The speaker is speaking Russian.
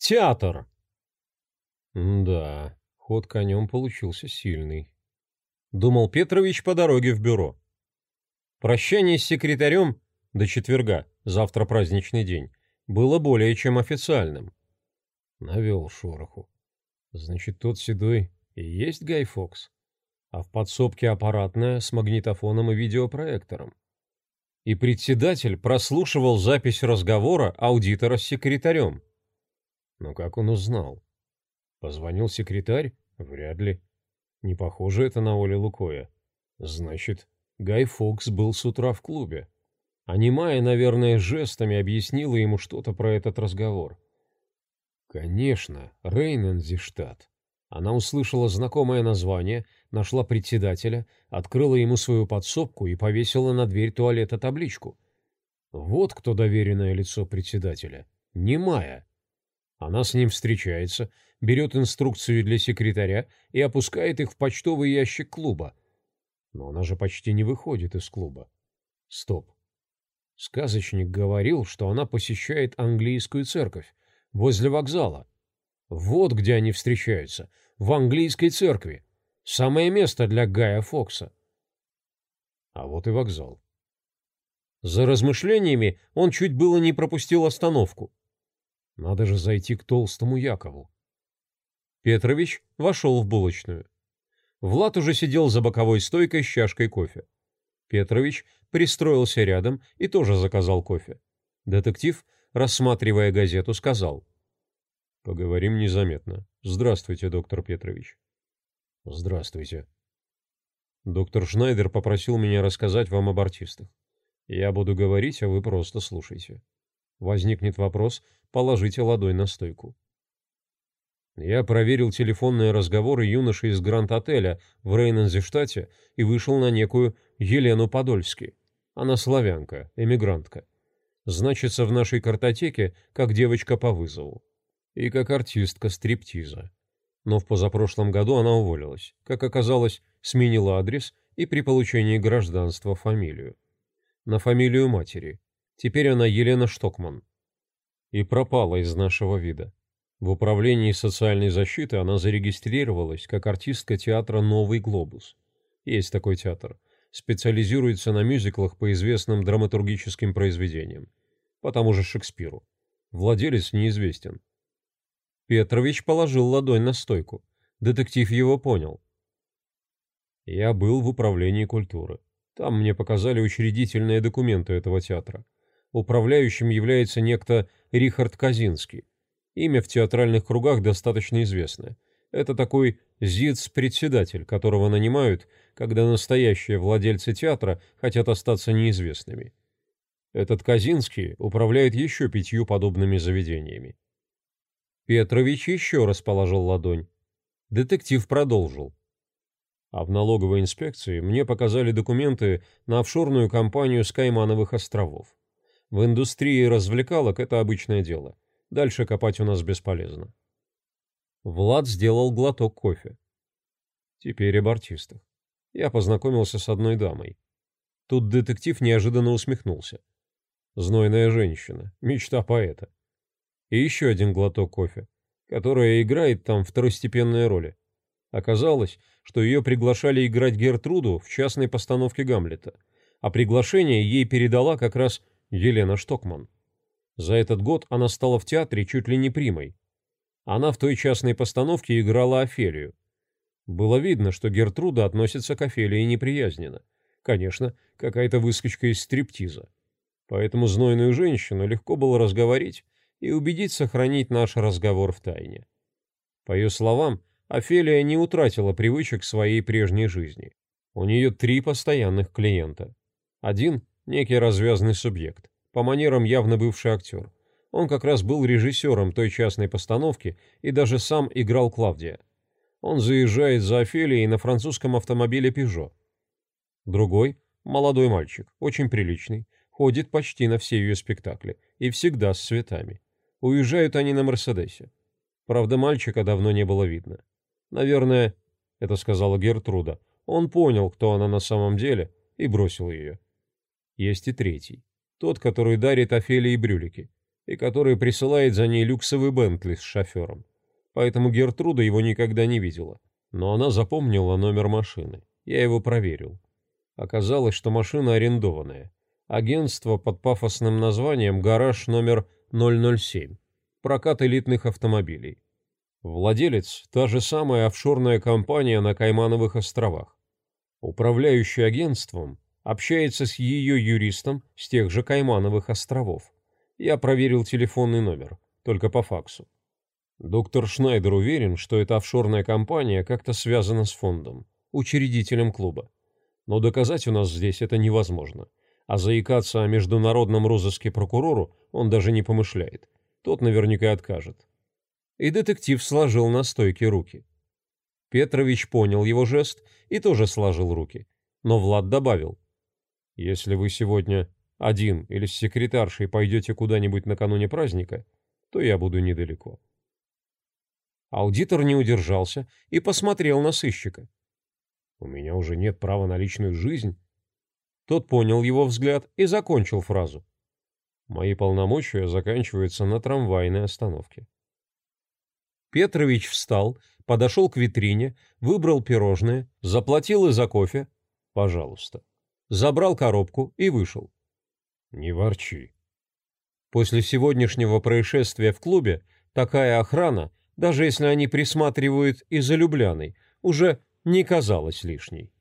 Театр. Да, ход конем получился сильный. Думал Петрович по дороге в бюро. Прощание с секретарем до четверга, завтра праздничный день, было более чем официальным. Навел шороху. Значит, тот седой и есть Гай Фокс, а в подсобке аппаратная с магнитофоном и видеопроектором. И председатель прослушивал запись разговора аудитора с секретарем. Но как он узнал? Позвонил секретарь? Вряд ли. Не похоже это на Оли Лукоя. Значит, Гай Фокс был с утра в клубе. А Немая, наверное, жестами объяснила ему что-то про этот разговор. Конечно, Рейнензиштадт. Она услышала знакомое название, нашла председателя, открыла ему свою подсобку и повесила на дверь туалета табличку. Вот кто доверенное лицо председателя. Немая. Она с ним встречается, берет инструкцию для секретаря и опускает их в почтовый ящик клуба. Но она же почти не выходит из клуба. Стоп. Сказочник говорил, что она посещает английскую церковь возле вокзала. Вот где они встречаются, в английской церкви. Самое место для Гая Фокса. А вот и вокзал. За размышлениями он чуть было не пропустил остановку. Надо же зайти к толстому Якову. Петрович вошел в булочную. Влад уже сидел за боковой стойкой с чашкой кофе. Петрович пристроился рядом и тоже заказал кофе. Детектив, рассматривая газету, сказал. Поговорим незаметно. Здравствуйте, доктор Петрович. Здравствуйте. Доктор Шнайдер попросил меня рассказать вам об артистах. Я буду говорить, а вы просто слушайте. Возникнет вопрос, положите ладонь на стойку. Я проверил телефонные разговоры юноши из Гранд-отеля в Рейнензе-штате и вышел на некую Елену Подольски. Она славянка, эмигрантка. Значится в нашей картотеке как девочка по вызову и как артистка стриптиза. Но в позапрошлом году она уволилась. Как оказалось, сменила адрес и при получении гражданства фамилию. На фамилию матери. Теперь она Елена Штокман. И пропала из нашего вида. В управлении социальной защиты она зарегистрировалась как артистка театра «Новый глобус». Есть такой театр. Специализируется на мюзиклах по известным драматургическим произведениям. По тому же Шекспиру. Владелец неизвестен. Петрович положил ладонь на стойку. Детектив его понял. Я был в управлении культуры. Там мне показали учредительные документы этого театра. Управляющим является некто Рихард Казинский. Имя в театральных кругах достаточно известное. Это такой ЗИЦ-председатель, которого нанимают, когда настоящие владельцы театра хотят остаться неизвестными. Этот Казинский управляет еще пятью подобными заведениями. Петрович еще раз положил ладонь. Детектив продолжил. А в налоговой инспекции мне показали документы на офшорную компанию с Каймановых островов. В индустрии развлекалок это обычное дело. Дальше копать у нас бесполезно. Влад сделал глоток кофе. Теперь об артистах. Я познакомился с одной дамой. Тут детектив неожиданно усмехнулся. Знойная женщина, мечта поэта и еще один глоток кофе, которая играет там второстепенные роли. Оказалось, что ее приглашали играть Гертруду в частной постановке Гамлета, а приглашение ей передала как раз Елена Штокман. За этот год она стала в театре чуть ли не примой. Она в той частной постановке играла Офелию. Было видно, что Гертруда относится к Офелии неприязненно. Конечно, какая-то выскочка из стриптиза. Поэтому знойную женщину легко было разговорить и убедить сохранить наш разговор в тайне. По ее словам, Офелия не утратила привычек своей прежней жизни. У нее три постоянных клиента. Один – некий развязный субъект, по манерам явно бывший актер. Он как раз был режиссером той частной постановки и даже сам играл Клавдия. Он заезжает за Офелией на французском автомобиле «Пежо». Другой – молодой мальчик, очень приличный, ходит почти на все ее спектакли и всегда с цветами. Уезжают они на Мерседесе. Правда, мальчика давно не было видно. Наверное, это сказала Гертруда, он понял, кто она на самом деле, и бросил ее. Есть и третий. Тот, который дарит Офелии брюлики. и который присылает за ней люксовый Бентли с шофером. Поэтому Гертруда его никогда не видела. Но она запомнила номер машины. Я его проверил. Оказалось, что машина арендованная. Агентство под пафосным названием «Гараж номер 007». Прокат элитных автомобилей. Владелец – та же самая офшорная компания на Каймановых островах. Управляющий агентством общается с ее юристом с тех же Каймановых островов. Я проверил телефонный номер, только по факсу. Доктор Шнайдер уверен, что эта офшорная компания как-то связана с фондом, учредителем клуба. Но доказать у нас здесь это невозможно. А заикаться о международном розыске прокурору он даже не помышляет. Тот наверняка откажет и детектив сложил на стойке руки. Петрович понял его жест и тоже сложил руки. Но Влад добавил. «Если вы сегодня один или с секретаршей пойдете куда-нибудь накануне праздника, то я буду недалеко». Аудитор не удержался и посмотрел на сыщика. «У меня уже нет права на личную жизнь». Тот понял его взгляд и закончил фразу. «Мои полномочия заканчиваются на трамвайной остановке». Петрович встал, подошел к витрине, выбрал пирожное, заплатил и за кофе. Пожалуйста. Забрал коробку и вышел. Не ворчи. После сегодняшнего происшествия в клубе такая охрана, даже если они присматривают и за Любляной, уже не казалась лишней.